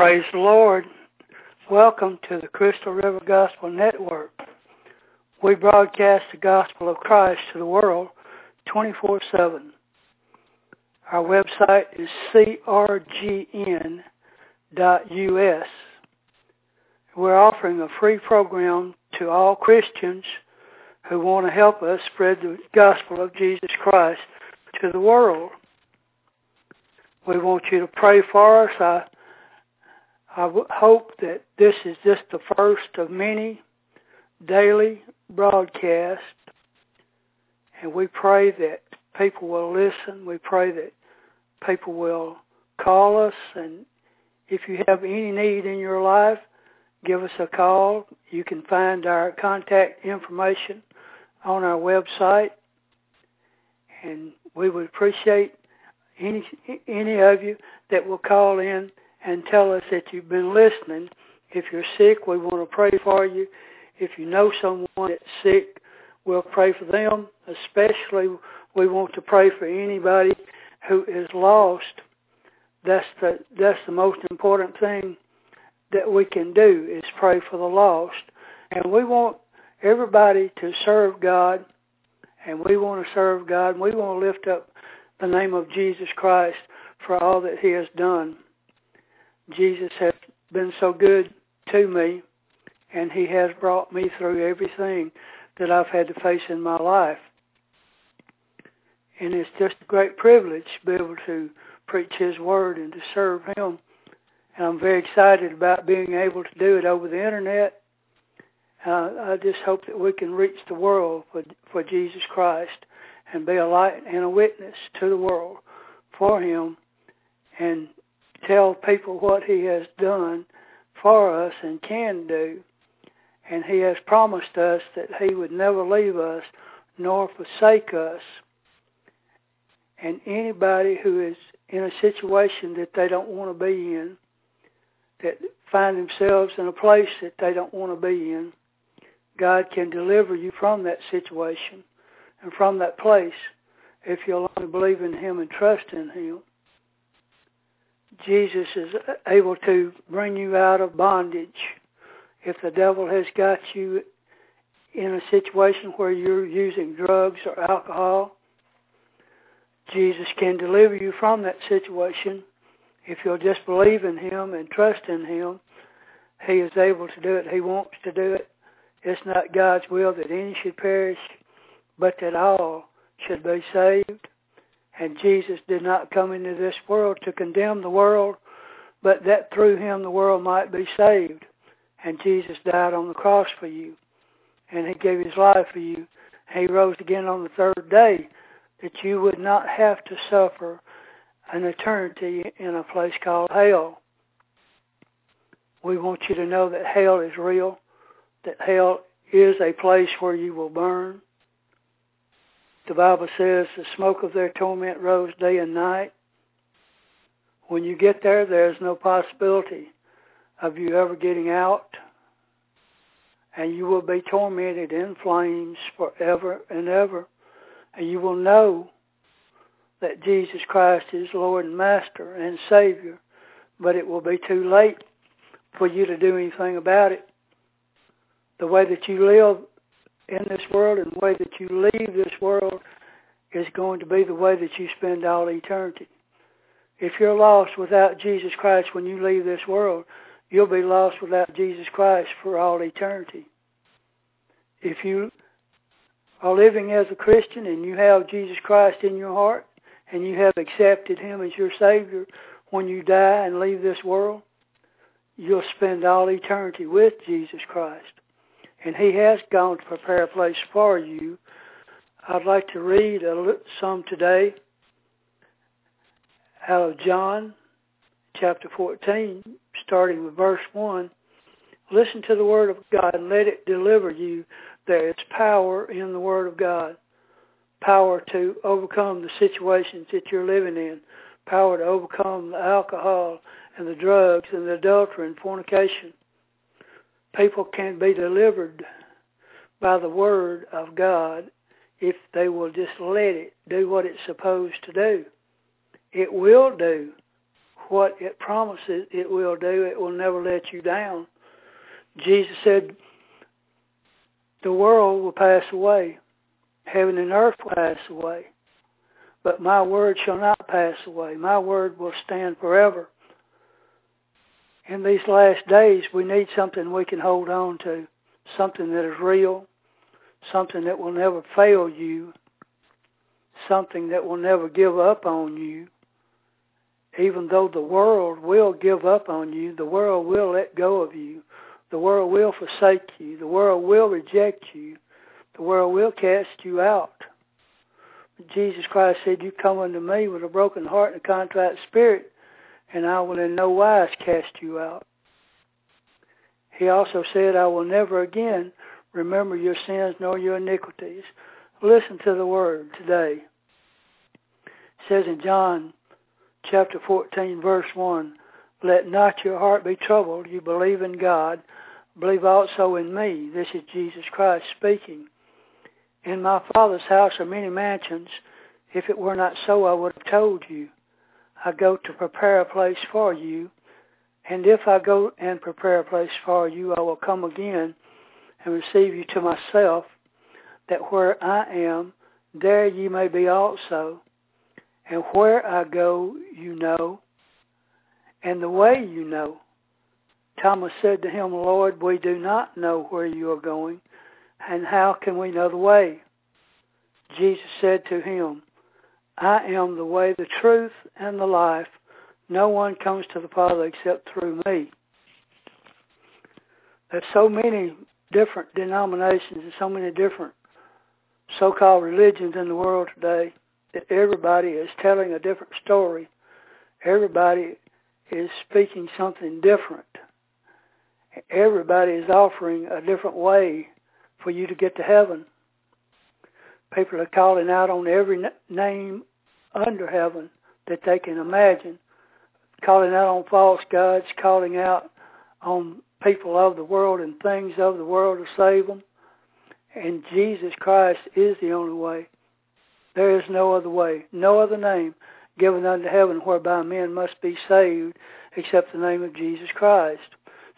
Praise the Lord. Welcome to the Crystal River Gospel Network. We broadcast the gospel of Christ to the world 24 7. Our website is crgn.us. We're offering a free program to all Christians who want to help us spread the gospel of Jesus Christ to the world. We want you to pray for us. I, I hope that this is just the first of many daily broadcasts, and we pray that people will listen. We pray that people will call us, and if you have any need in your life, give us a call. You can find our contact information on our website, and we would appreciate any any of you that will call in and tell us that you've been listening. If you're sick, we want to pray for you. If you know someone that's sick, we'll pray for them. Especially, we want to pray for anybody who is lost. That's the that's the most important thing that we can do is pray for the lost. And we want everybody to serve God, and we want to serve God, and we want to lift up the name of Jesus Christ for all that he has done. Jesus has been so good to me, and he has brought me through everything that I've had to face in my life. And it's just a great privilege to be able to preach his word and to serve him. And I'm very excited about being able to do it over the internet. Uh, I just hope that we can reach the world for, for Jesus Christ and be a light and a witness to the world for him and tell people what he has done for us and can do. And he has promised us that he would never leave us nor forsake us. And anybody who is in a situation that they don't want to be in, that find themselves in a place that they don't want to be in, God can deliver you from that situation and from that place if you'll only believe in him and trust in him. Jesus is able to bring you out of bondage. If the devil has got you in a situation where you're using drugs or alcohol, Jesus can deliver you from that situation. If you'll just believe in him and trust in him, he is able to do it. He wants to do it. It's not God's will that any should perish, but that all should be saved. And Jesus did not come into this world to condemn the world, but that through him the world might be saved. And Jesus died on the cross for you. And he gave his life for you. He rose again on the third day that you would not have to suffer an eternity in a place called hell. We want you to know that hell is real, that hell is a place where you will burn, the Bible says the smoke of their torment rose day and night. When you get there, there's no possibility of you ever getting out. And you will be tormented in flames forever and ever. And you will know that Jesus Christ is Lord and Master and Savior. But it will be too late for you to do anything about it. The way that you live in this world and the way that you leave this world is going to be the way that you spend all eternity. If you're lost without Jesus Christ when you leave this world, you'll be lost without Jesus Christ for all eternity. If you are living as a Christian and you have Jesus Christ in your heart and you have accepted him as your Savior when you die and leave this world, you'll spend all eternity with Jesus Christ and he has gone to prepare a place for you. I'd like to read a, some today out of John chapter 14, starting with verse 1. Listen to the word of God and let it deliver you. There is power in the word of God. Power to overcome the situations that you're living in. Power to overcome the alcohol and the drugs and the adultery and fornication people can be delivered by the word of God if they will just let it do what it's supposed to do. It will do what it promises it will do. It will never let you down. Jesus said, the world will pass away. Heaven and earth will pass away. But my word shall not pass away. My word will stand forever. In these last days, we need something we can hold on to, something that is real, something that will never fail you, something that will never give up on you. Even though the world will give up on you, the world will let go of you. The world will forsake you. The world will reject you. The world will cast you out. Jesus Christ said, You come unto me with a broken heart and a contrite spirit, and I will in no wise cast you out. He also said, I will never again remember your sins nor your iniquities. Listen to the word today. It says in John chapter 14, verse 1, Let not your heart be troubled. You believe in God. Believe also in me. This is Jesus Christ speaking. In my Father's house are many mansions. If it were not so, I would have told you. I go to prepare a place for you. And if I go and prepare a place for you, I will come again and receive you to myself, that where I am, there ye may be also. And where I go, you know, and the way you know. Thomas said to him, Lord, we do not know where you are going, and how can we know the way? Jesus said to him, I am the way, the truth, and the life. No one comes to the Father except through me. There's so many different denominations and so many different so-called religions in the world today that everybody is telling a different story. Everybody is speaking something different. Everybody is offering a different way for you to get to heaven. People are calling out on every name under heaven that they can imagine, calling out on false gods, calling out on people of the world and things of the world to save them. And Jesus Christ is the only way. There is no other way, no other name given unto heaven whereby men must be saved except the name of Jesus Christ.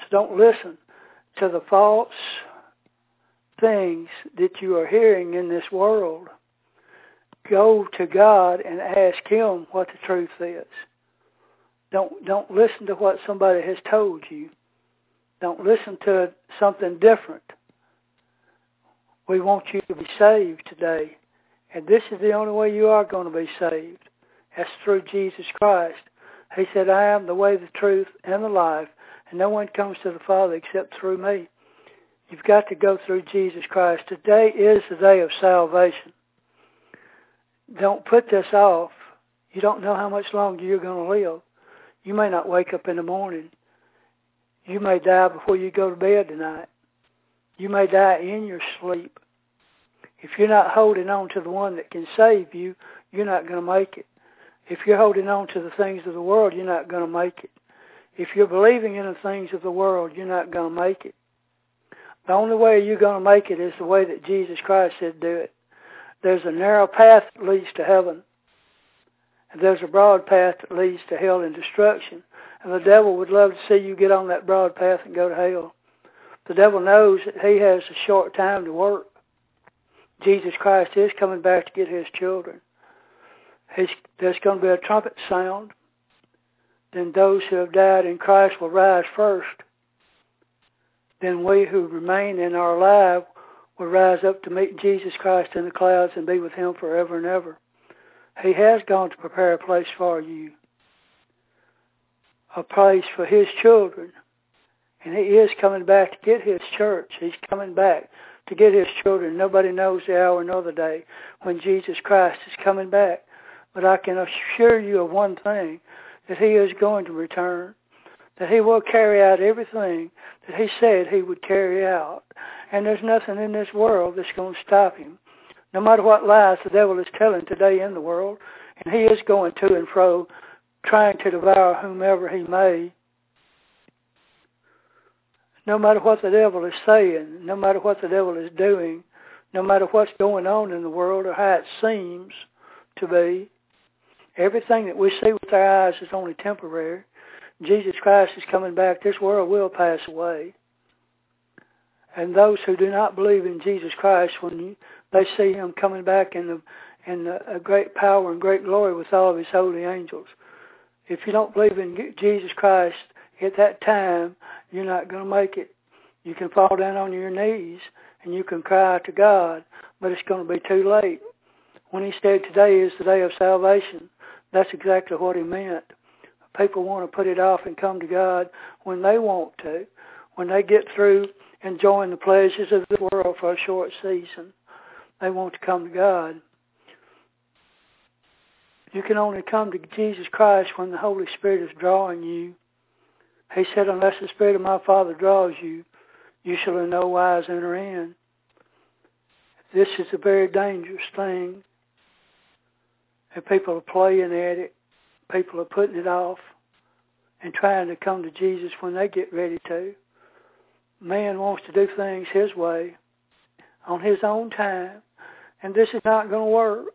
So don't listen to the false things that you are hearing in this world. Go to God and ask Him what the truth is. Don't don't listen to what somebody has told you. Don't listen to something different. We want you to be saved today. And this is the only way you are going to be saved. That's through Jesus Christ. He said, I am the way, the truth, and the life, and no one comes to the Father except through me. You've got to go through Jesus Christ. Today is the day of salvation. Don't put this off. You don't know how much longer you're going to live. You may not wake up in the morning. You may die before you go to bed tonight. You may die in your sleep. If you're not holding on to the one that can save you, you're not going to make it. If you're holding on to the things of the world, you're not going to make it. If you're believing in the things of the world, you're not going to make it. The only way you're going to make it is the way that Jesus Christ said do it. There's a narrow path that leads to heaven. And there's a broad path that leads to hell and destruction. And the devil would love to see you get on that broad path and go to hell. The devil knows that he has a short time to work. Jesus Christ is coming back to get his children. He's, there's going to be a trumpet sound. Then those who have died in Christ will rise first. Then we who remain in our life will rise up to meet Jesus Christ in the clouds and be with him forever and ever. He has gone to prepare a place for you, a place for his children. And he is coming back to get his church. He's coming back to get his children. Nobody knows the hour nor the day when Jesus Christ is coming back. But I can assure you of one thing, that he is going to return, that he will carry out everything that he said he would carry out. And there's nothing in this world that's going to stop him. No matter what lies the devil is telling today in the world, and he is going to and fro, trying to devour whomever he may. No matter what the devil is saying, no matter what the devil is doing, no matter what's going on in the world or how it seems to be, Everything that we see with our eyes is only temporary. Jesus Christ is coming back. This world will pass away. And those who do not believe in Jesus Christ, when they see him coming back in the in a great power and great glory with all of his holy angels. If you don't believe in Jesus Christ at that time, you're not going to make it. You can fall down on your knees and you can cry to God, but it's going to be too late. When he said today is the day of salvation, that's exactly what he meant. People want to put it off and come to God when they want to, when they get through enjoying the pleasures of the world for a short season. They want to come to God. You can only come to Jesus Christ when the Holy Spirit is drawing you. He said, unless the Spirit of my Father draws you, you shall in no wise enter in. This is a very dangerous thing. And people are playing at it. People are putting it off and trying to come to Jesus when they get ready to. Man wants to do things his way, on his own time, and this is not going to work.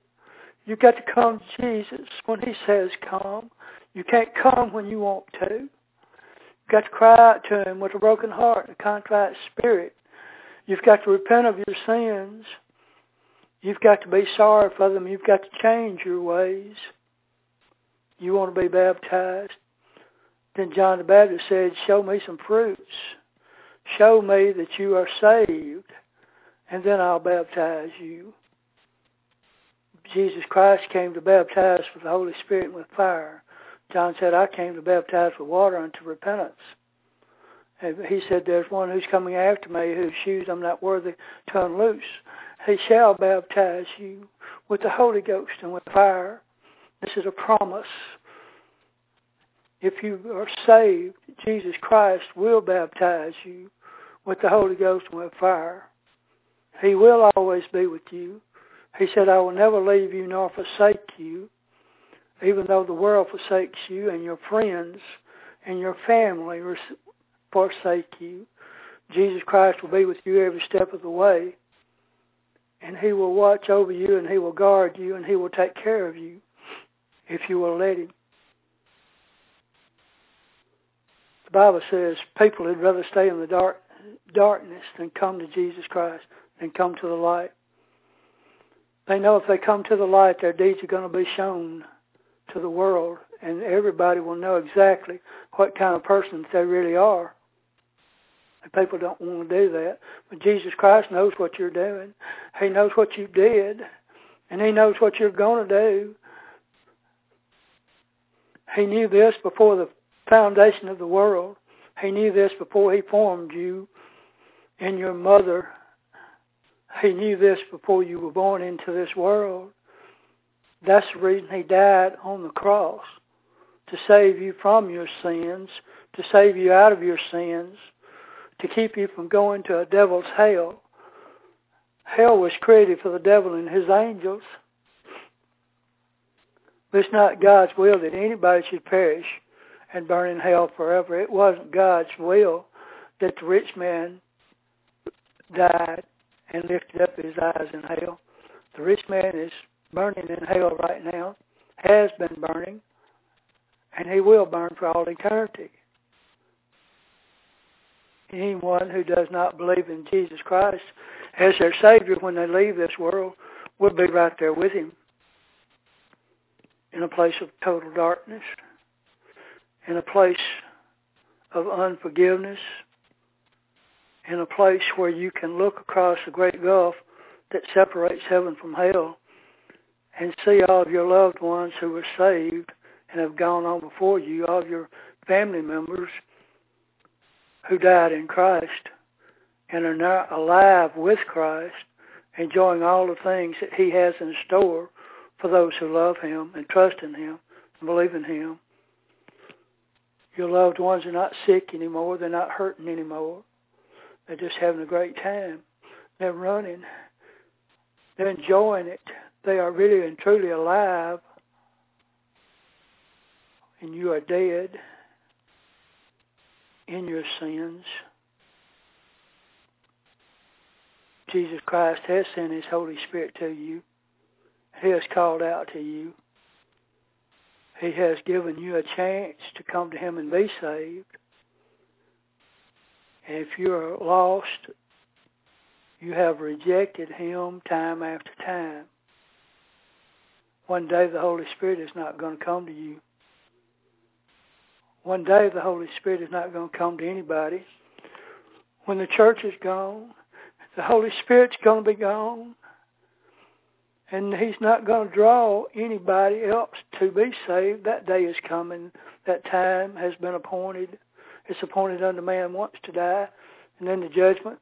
You've got to come to Jesus when he says come. You can't come when you want to. You've got to cry out to him with a broken heart and a contrite spirit. You've got to repent of your sins. You've got to be sorry for them. You've got to change your ways. You want to be baptized. Then John the Baptist said, show me some fruits. Show me that you are saved, and then I'll baptize you. Jesus Christ came to baptize with the Holy Spirit and with fire. John said, I came to baptize with water unto repentance. And he said, there's one who's coming after me whose shoes I'm not worthy to unloose. He shall baptize you with the Holy Ghost and with fire. This is a promise. If you are saved, Jesus Christ will baptize you with the Holy Ghost and with fire. He will always be with you. He said, I will never leave you nor forsake you, even though the world forsakes you and your friends and your family forsake you. Jesus Christ will be with you every step of the way. And he will watch over you and he will guard you and he will take care of you if you will let him. The Bible says people would rather stay in the dark darkness than come to Jesus Christ, than come to the light. They know if they come to the light, their deeds are going to be shown to the world, and everybody will know exactly what kind of persons they really are. And people don't want to do that. But Jesus Christ knows what you're doing. He knows what you did, and He knows what you're going to do. He knew this before the foundation of the world. He knew this before He formed you in your mother he knew this before you were born into this world. That's the reason he died on the cross, to save you from your sins, to save you out of your sins, to keep you from going to a devil's hell. Hell was created for the devil and his angels. But it's not God's will that anybody should perish and burn in hell forever. It wasn't God's will that the rich man died and lifted up his eyes in hell. The rich man is burning in hell right now, has been burning, and he will burn for all eternity. Anyone who does not believe in Jesus Christ as their Savior when they leave this world will be right there with him in a place of total darkness, in a place of unforgiveness, in a place where you can look across the great gulf that separates heaven from hell and see all of your loved ones who were saved and have gone on before you, all of your family members who died in Christ and are now alive with Christ, enjoying all the things that he has in store for those who love him and trust in him and believe in him. Your loved ones are not sick anymore. They're not hurting anymore. They're just having a great time. They're running. They're enjoying it. They are really and truly alive. And you are dead in your sins. Jesus Christ has sent his Holy Spirit to you. He has called out to you. He has given you a chance to come to Him and be saved. And if you're lost, you have rejected Him time after time. One day the Holy Spirit is not going to come to you. One day the Holy Spirit is not going to come to anybody. When the church is gone, the Holy Spirit's going to be gone. And he's not going to draw anybody else to be saved. That day is coming. That time has been appointed. It's appointed unto man once to die. And then the judgment.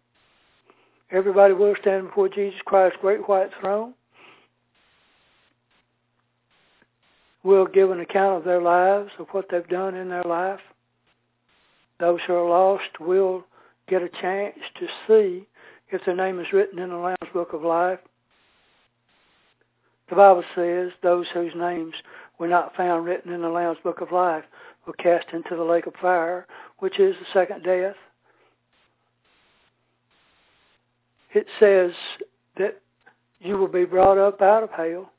Everybody will stand before Jesus Christ's great white throne. Will give an account of their lives, of what they've done in their life. Those who are lost will get a chance to see if their name is written in the Lamb's Book of Life. The Bible says those whose names were not found written in the Lamb's Book of Life were cast into the lake of fire, which is the second death. It says that you will be brought up out of hell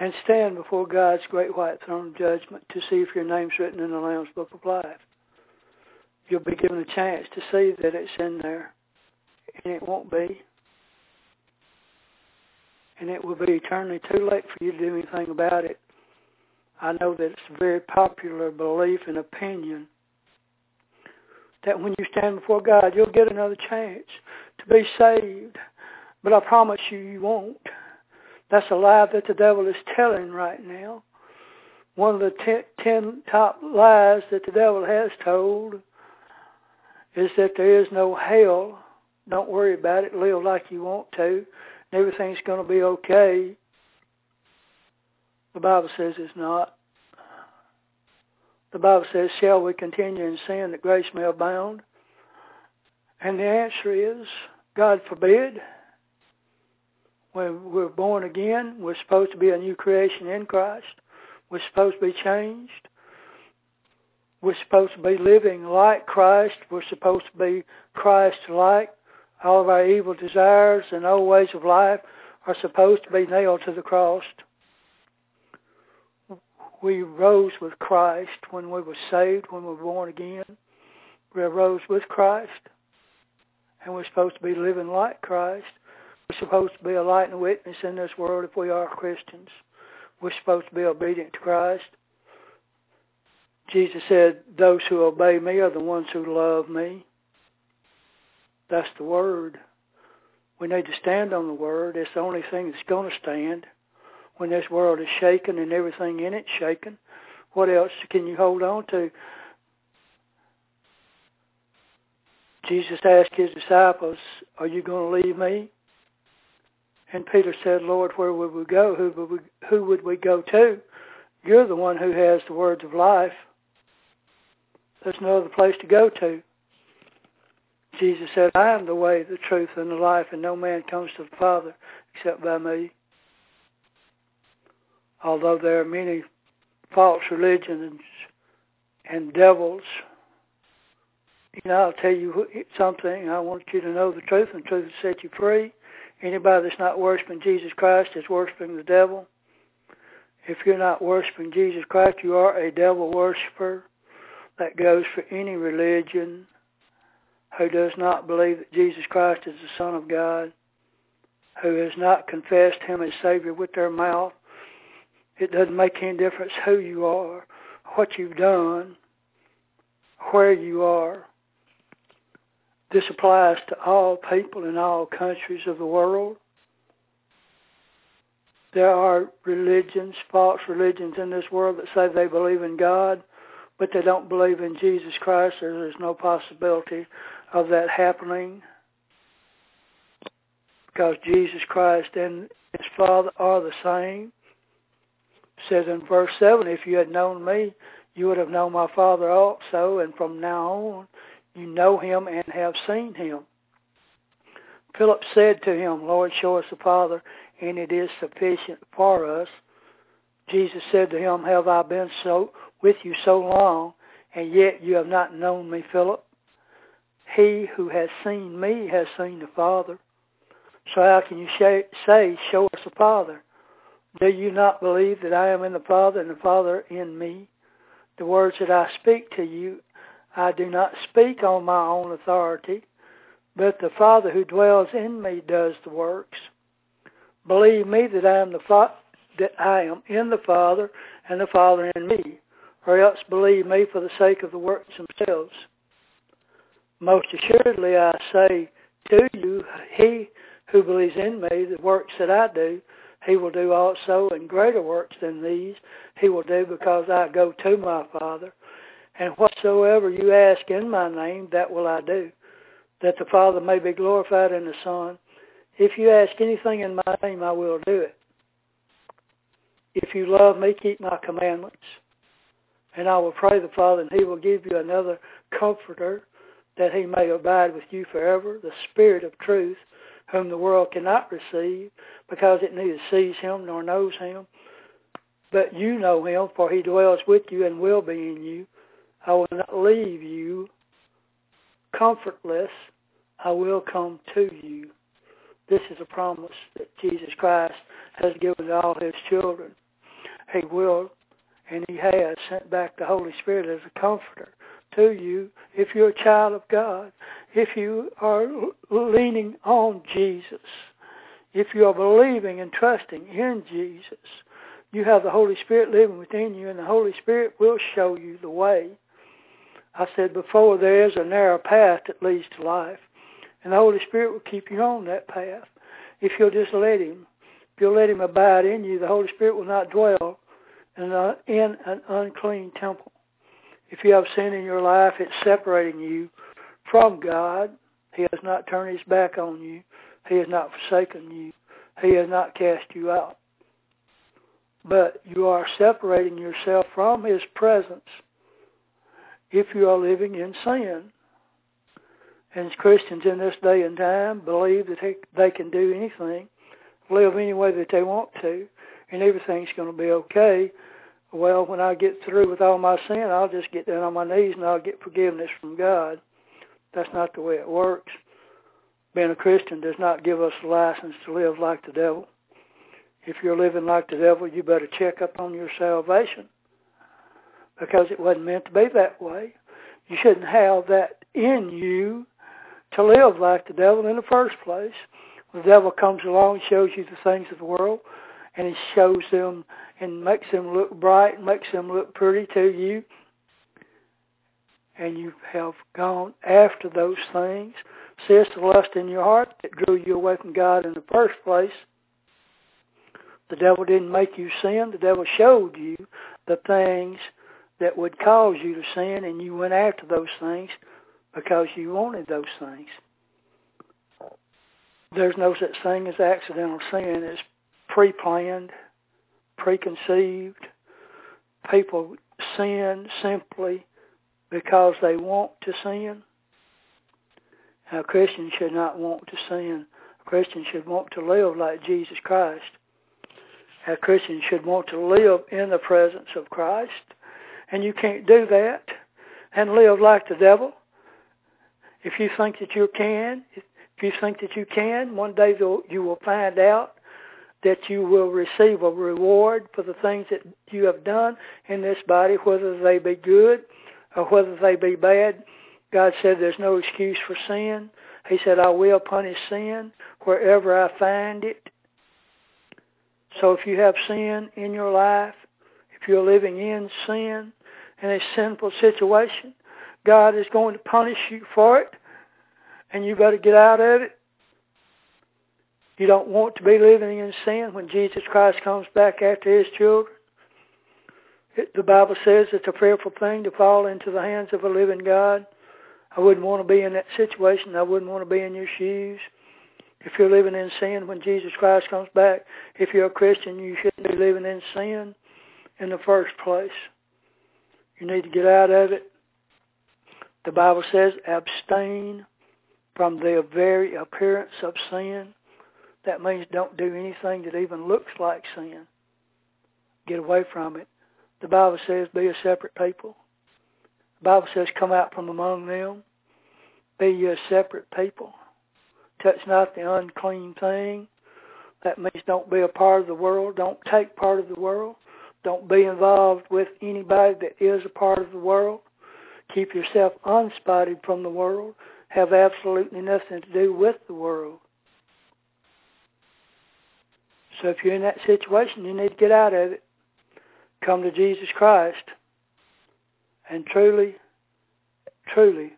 and stand before God's great white throne of judgment to see if your name's written in the Lamb's Book of Life. You'll be given a chance to see that it's in there, and it won't be and it will be eternally too late for you to do anything about it. I know that it's a very popular belief and opinion that when you stand before God, you'll get another chance to be saved. But I promise you, you won't. That's a lie that the devil is telling right now. One of the ten, ten top lies that the devil has told is that there is no hell. Don't worry about it. Live like you want to And everything's going to be okay. The Bible says it's not. The Bible says, shall we continue in sin that grace may abound? And the answer is, God forbid. When we're born again, we're supposed to be a new creation in Christ. We're supposed to be changed. We're supposed to be living like Christ. We're supposed to be Christ-like. All of our evil desires and old ways of life are supposed to be nailed to the cross. We rose with Christ when we were saved, when we were born again. We rose with Christ. And we're supposed to be living like Christ. We're supposed to be a light and witness in this world if we are Christians. We're supposed to be obedient to Christ. Jesus said, those who obey me are the ones who love me. That's the Word. We need to stand on the Word. It's the only thing that's going to stand when this world is shaken and everything in it shaken. What else can you hold on to? Jesus asked his disciples, are you going to leave me? And Peter said, Lord, where would we go? Who would we, who would we go to? You're the one who has the words of life. There's no other place to go to. Jesus said, I am the way, the truth, and the life, and no man comes to the Father except by me. Although there are many false religions and devils, you know, I'll tell you something. I want you to know the truth, and the truth will set you free. Anybody that's not worshiping Jesus Christ is worshiping the devil. If you're not worshiping Jesus Christ, you are a devil worshiper. That goes for any religion who does not believe that Jesus Christ is the Son of God, who has not confessed him as Savior with their mouth, it doesn't make any difference who you are, what you've done, where you are. This applies to all people in all countries of the world. There are religions, false religions in this world that say they believe in God, but they don't believe in Jesus Christ. There's no possibility of that happening because Jesus Christ and his Father are the same. Says in verse 7, if you had known me, you would have known my Father also, and from now on you know him and have seen him. Philip said to him, Lord, show us the Father, and it is sufficient for us. Jesus said to him, Have I been so with you so long, and yet you have not known me, Philip? He who has seen me has seen the Father. So how can you say, show us the Father? Do you not believe that I am in the Father and the Father in me? The words that I speak to you, I do not speak on my own authority, but the Father who dwells in me does the works. Believe me that I am the fa- that I am in the Father and the Father in me, or else believe me for the sake of the works themselves. Most assuredly I say to you, he who believes in me, the works that I do, he will do also, and greater works than these he will do because I go to my Father. And whatsoever you ask in my name, that will I do, that the Father may be glorified in the Son. If you ask anything in my name, I will do it. If you love me, keep my commandments. And I will pray the Father, and he will give you another comforter, that he may abide with you forever, the Spirit of truth, whom the world cannot receive, because it neither sees him nor knows him. But you know him, for he dwells with you and will be in you. I will not leave you comfortless. I will come to you. This is a promise that Jesus Christ has given to all his children. He will, and he has, sent back the Holy Spirit as a comforter to you if you're a child of God, if you are leaning on Jesus, if you are believing and trusting in Jesus. You have the Holy Spirit living within you, and the Holy Spirit will show you the way. I said before, there is a narrow path that leads to life, and the Holy Spirit will keep you on that path if you'll just let Him. If you'll let Him abide in you, the Holy Spirit will not dwell in, an unclean temple. If you have sin in your life, it's separating you from God. He has not turned His back on you. He has not forsaken you. He has not cast you out but you are separating yourself from his presence if you are living in sin. And Christians in this day and time believe that they can do anything, live any way that they want to, and everything's going to be okay. Well, when I get through with all my sin, I'll just get down on my knees and I'll get forgiveness from God. That's not the way it works. Being a Christian does not give us a license to live like the devil if you're living like the devil, you better check up on your salvation because it wasn't meant to be that way. You shouldn't have that in you to live like the devil in the first place. The devil comes along and shows you the things of the world, and he shows them and makes them look bright makes them look pretty to you. And you have gone after those things. See, it's the lust in your heart that drew you away from God in the first place. The devil didn't make you sin. The devil showed you the things that would cause you to sin, and you went after those things because you wanted those things. There's no such thing as accidental sin. It's pre-planned, preconceived. People sin simply because they want to sin. A Christian should not want to sin. A Christian should want to live like Jesus Christ a Christian should want to live in the presence of Christ. And you can't do that and live like the devil. If you think that you can, if you think that you can, one day you will find out that you will receive a reward for the things that you have done in this body, whether they be good or whether they be bad. God said there's no excuse for sin. He said, I will punish sin wherever I find it. So if you have sin in your life, if you're living in sin, in a sinful situation, God is going to punish you for it, and you better get out of it. You don't want to be living in sin when Jesus Christ comes back after his children. It, the Bible says it's a fearful thing to fall into the hands of a living God. I wouldn't want to be in that situation. I wouldn't want to be in your shoes. If you're living in sin when Jesus Christ comes back, if you're a Christian, you shouldn't be living in sin in the first place. You need to get out of it. The Bible says abstain from the very appearance of sin. That means don't do anything that even looks like sin. Get away from it. The Bible says be a separate people. The Bible says come out from among them. Be a separate people touch not the unclean thing. That means don't be a part of the world. Don't take part of the world. Don't be involved with anybody that is a part of the world. Keep yourself unspotted from the world. Have absolutely nothing to do with the world. So if you're in that situation, you need to get out of it. Come to Jesus Christ and truly, truly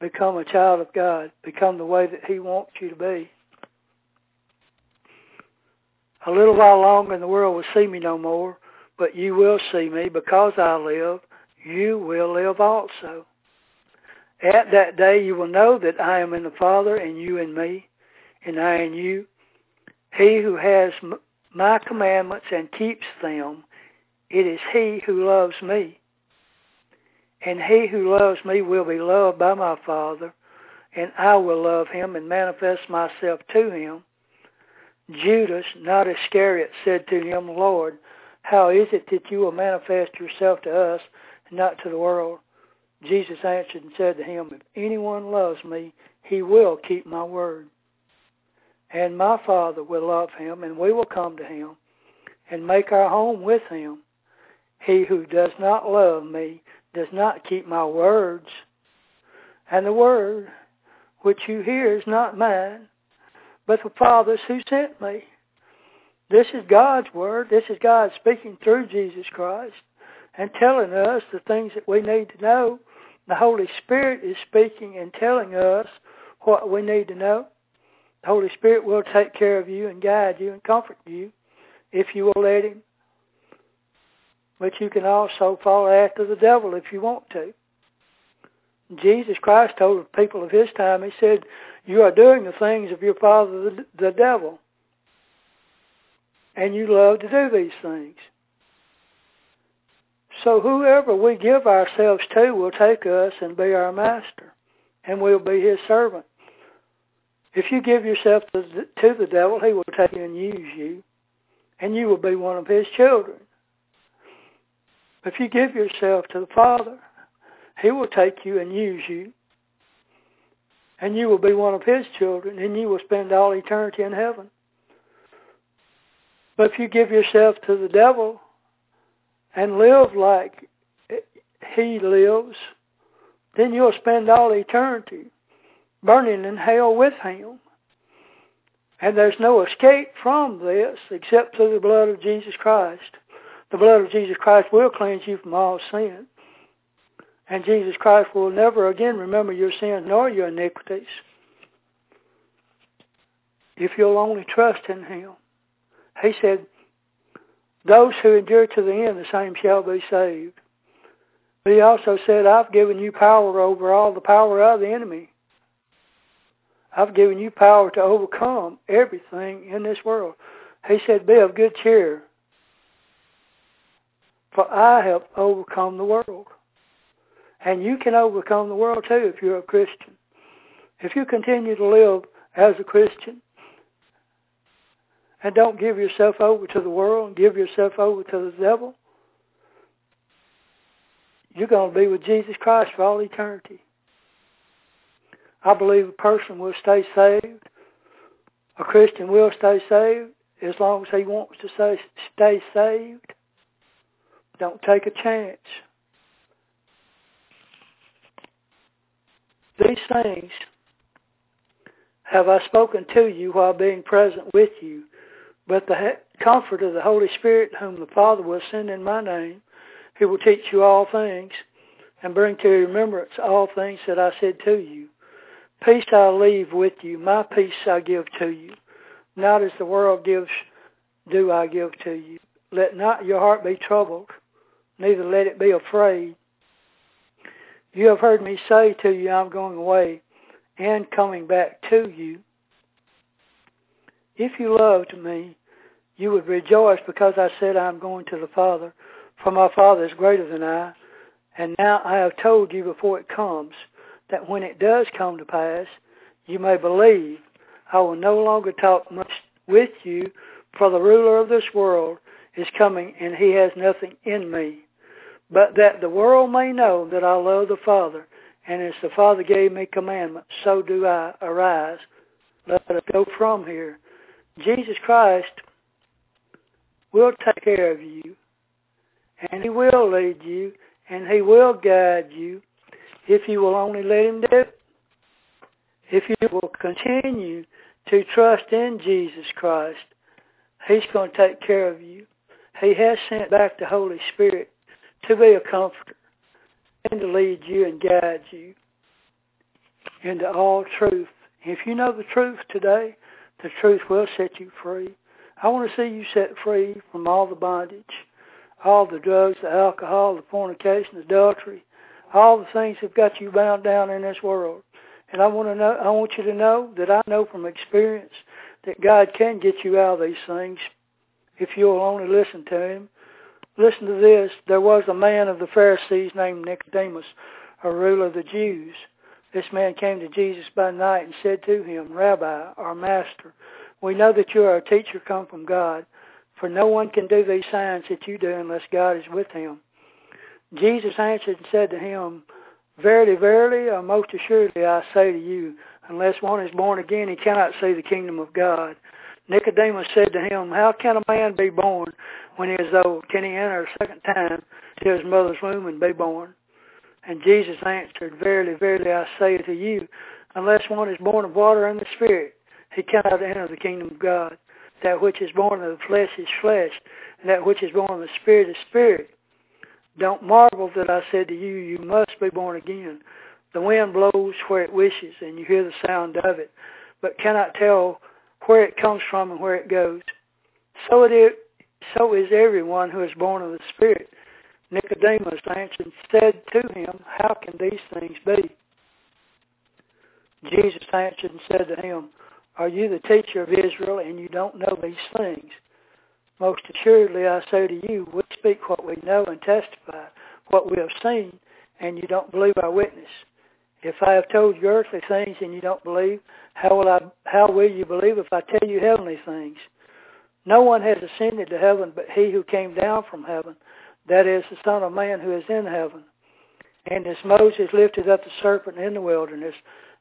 become a child of God. Become the way that He wants you to be. A little while longer and the world will see me no more, but you will see me because I live. You will live also. At that day you will know that I am in the Father and you in me, and I in you. He who has my commandments and keeps them, it is he who loves me. And he who loves me will be loved by my Father, and I will love him and manifest myself to him. Judas, not Iscariot, said to him, Lord, how is it that you will manifest yourself to us and not to the world? Jesus answered and said to him, If anyone loves me, he will keep my word. And my Father will love him, and we will come to him and make our home with him. He who does not love me does not keep my words. And the word which you hear is not mine, but the Father's who sent me. This is God's word. This is God speaking through Jesus Christ and telling us the things that we need to know. The Holy Spirit is speaking and telling us what we need to know. The Holy Spirit will take care of you and guide you and comfort you if you will let Him. But you can also follow after the devil if you want to. Jesus Christ told the people of his time, he said, you are doing the things of your father, the, the devil. And you love to do these things. So whoever we give ourselves to will take us and be our master, and we'll be his servant. If you give yourself to the, to the devil, he will take you and use you, and you will be one of his children. If you give yourself to the Father, he will take you and use you, and you will be one of his children, and you will spend all eternity in heaven. But if you give yourself to the devil and live like he lives, then you'll spend all eternity burning in hell with him. And there's no escape from this except through the blood of Jesus Christ. The blood of Jesus Christ will cleanse you from all sin. And Jesus Christ will never again remember your sins nor your iniquities if you'll only trust in him. He said, those who endure to the end, the same shall be saved. But he also said, I've given you power over all the power of the enemy. I've given you power to overcome everything in this world. He said, be of good cheer, for I have overcome the world. And you can overcome the world too if you're a Christian. If you continue to live as a Christian and don't give yourself over to the world and give yourself over to the devil, you're going to be with Jesus Christ for all eternity. I believe a person will stay saved. A Christian will stay saved as long as he wants to stay, stay saved. Don't take a chance. These things have I spoken to you while being present with you, but the comfort of the Holy Spirit, whom the Father will send in my name, who will teach you all things and bring to remembrance all things that I said to you. Peace I leave with you, my peace I give to you. Not as the world gives, do I give to you. Let not your heart be troubled, neither let it be afraid. You have heard me say to you, I'm going away and coming back to you. If you loved me, you would rejoice because I said I'm going to the Father, for my Father is greater than I. And now I have told you before it comes, that when it does come to pass, you may believe I will no longer talk much with you, for the ruler of this world is coming, and he has nothing in me but that the world may know that I love the Father, and as the Father gave me commandment, so do I. Arise, let us go from here. Jesus Christ will take care of you, and he will lead you, and he will guide you if you will only let him do it. If you will continue to trust in Jesus Christ, he's going to take care of you. He has sent back the Holy Spirit to be a comforter and to lead you and guide you into all truth. If you know the truth today, the truth will set you free. I want to see you set free from all the bondage, all the drugs, the alcohol, the fornication, adultery, all the things have got you bound down in this world. And I want to know, I want you to know that I know from experience that God can get you out of these things if you'll only listen to him. Listen to this. There was a man of the Pharisees named Nicodemus, a ruler of the Jews. This man came to Jesus by night and said to him, Rabbi, our master, we know that you are a teacher come from God, for no one can do these signs that you do unless God is with him. Jesus answered and said to him, Verily, verily, or most assuredly I say to you, unless one is born again, he cannot see the kingdom of God. Nicodemus said to him, How can a man be born when he is old? Can he enter a second time to his mother's womb and be born? And Jesus answered, Verily, verily, I say to you, unless one is born of water and the Spirit, he cannot enter the kingdom of God. That which is born of the flesh is flesh, and that which is born of the Spirit is spirit. Don't marvel that I said to you, you must be born again. The wind blows where it wishes, and you hear the sound of it, but cannot tell where it comes from and where it goes. So it is, so is everyone who is born of the Spirit. Nicodemus answered and said to him, How can these things be? Jesus answered and said to him, Are you the teacher of Israel, and you don't know these things? Most assuredly I say to you, we speak what we know and testify what we have seen, and you don't believe our witness. If I have told you earthly things and you don't believe, how will I how will you believe if I tell you heavenly things? No one has ascended to heaven but he who came down from heaven, that is the Son of Man who is in heaven. And as Moses lifted up the serpent in the wilderness,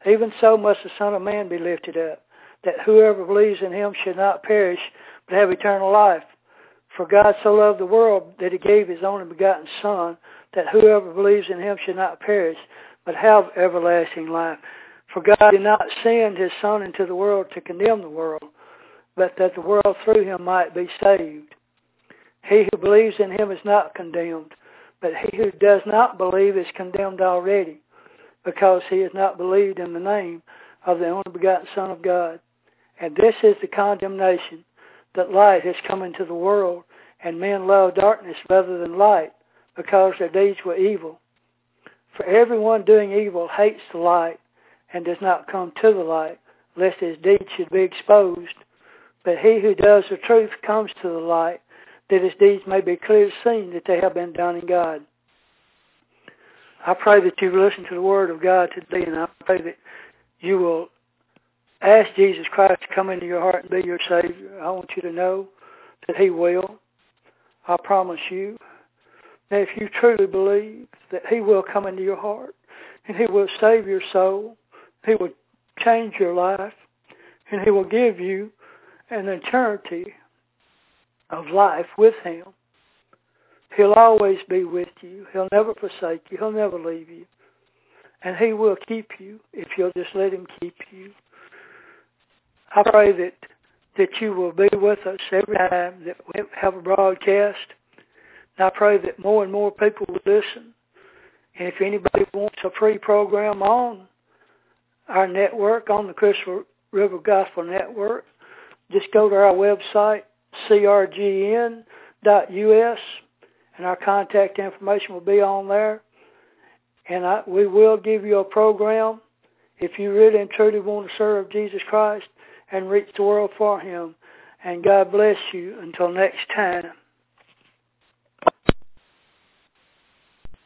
even so must the Son of Man be lifted up, that whoever believes in him should not perish, but have eternal life. For God so loved the world that he gave his only begotten Son, that whoever believes in him should not perish, but have everlasting life. For God did not send his Son into the world to condemn the world, but that the world through him might be saved. He who believes in him is not condemned, but he who does not believe is condemned already, because he has not believed in the name of the only begotten Son of God. And this is the condemnation, that light has come into the world, and men love darkness rather than light, because their deeds were evil. For everyone doing evil hates the light, and does not come to the light, lest his deeds should be exposed. But he who does the truth comes to the light, that his deeds may be clearly seen that they have been done in God. I pray that you listen to the word of God today, and I pray that you will ask Jesus Christ to come into your heart and be your Savior. I want you to know that he will. I promise you. Now, if you truly believe that he will come into your heart and he will save your soul, he will change your life, and he will give you an eternity of life with him. He'll always be with you. He'll never forsake you. He'll never leave you. And he will keep you if you'll just let him keep you. I pray that that you will be with us every time that we have a broadcast. And I pray that more and more people will listen. And if anybody wants a free program on our network, on the Crystal River Gospel Network, just go to our website, crgn.us, and our contact information will be on there. And I, we will give you a program if you really and truly want to serve Jesus Christ and reach the world for him. And God bless you until next time.